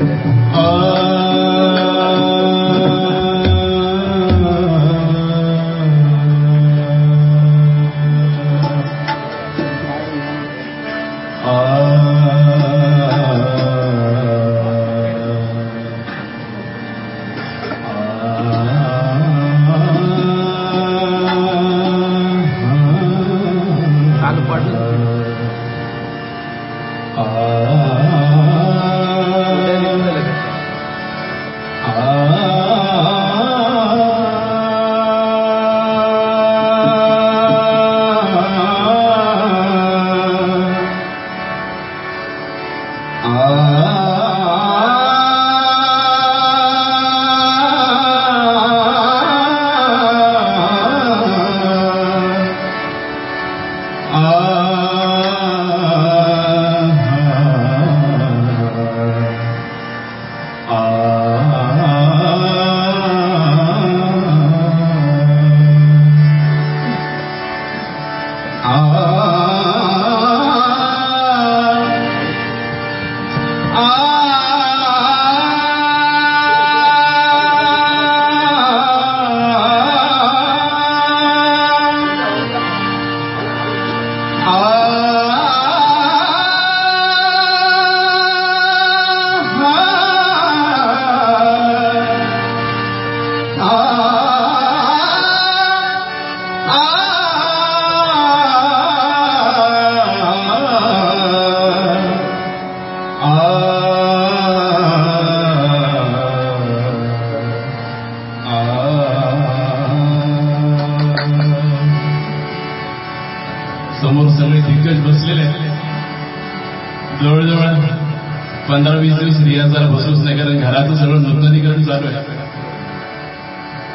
Uh... पंधरा वीस दिवस रियाज रियाजाला बसूच नाही कारण घराचं सगळं नूतनीकरण चालू आहे.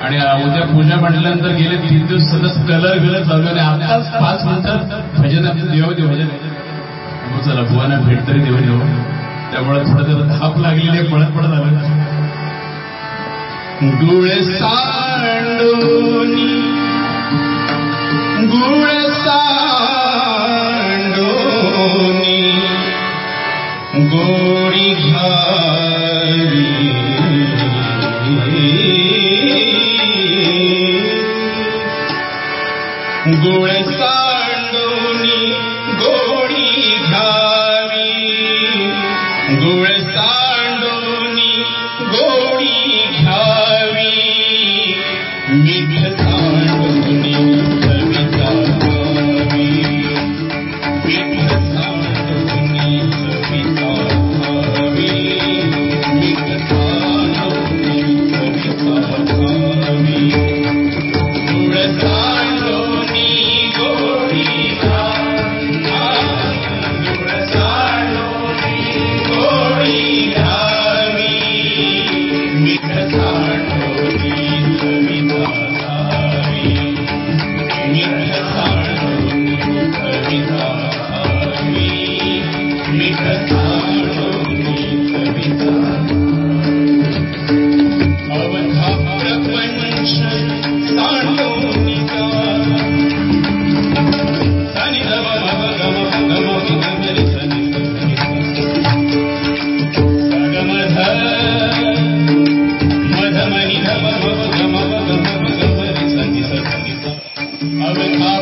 आणि उद्या पूजा म्हटल्यानंतर गेले तीन दिवस सतत कलर बिलर चालू आणि आताच पाच मिनिटात भजन देव देव भजन. आहे. चला बुवाना भेट तरी देव देव त्यामुळे थोडं जरा धाप लागलेली आहे, पळत पळत आलं गुळ सांडून गुळ कथा अवधा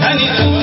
Thank you.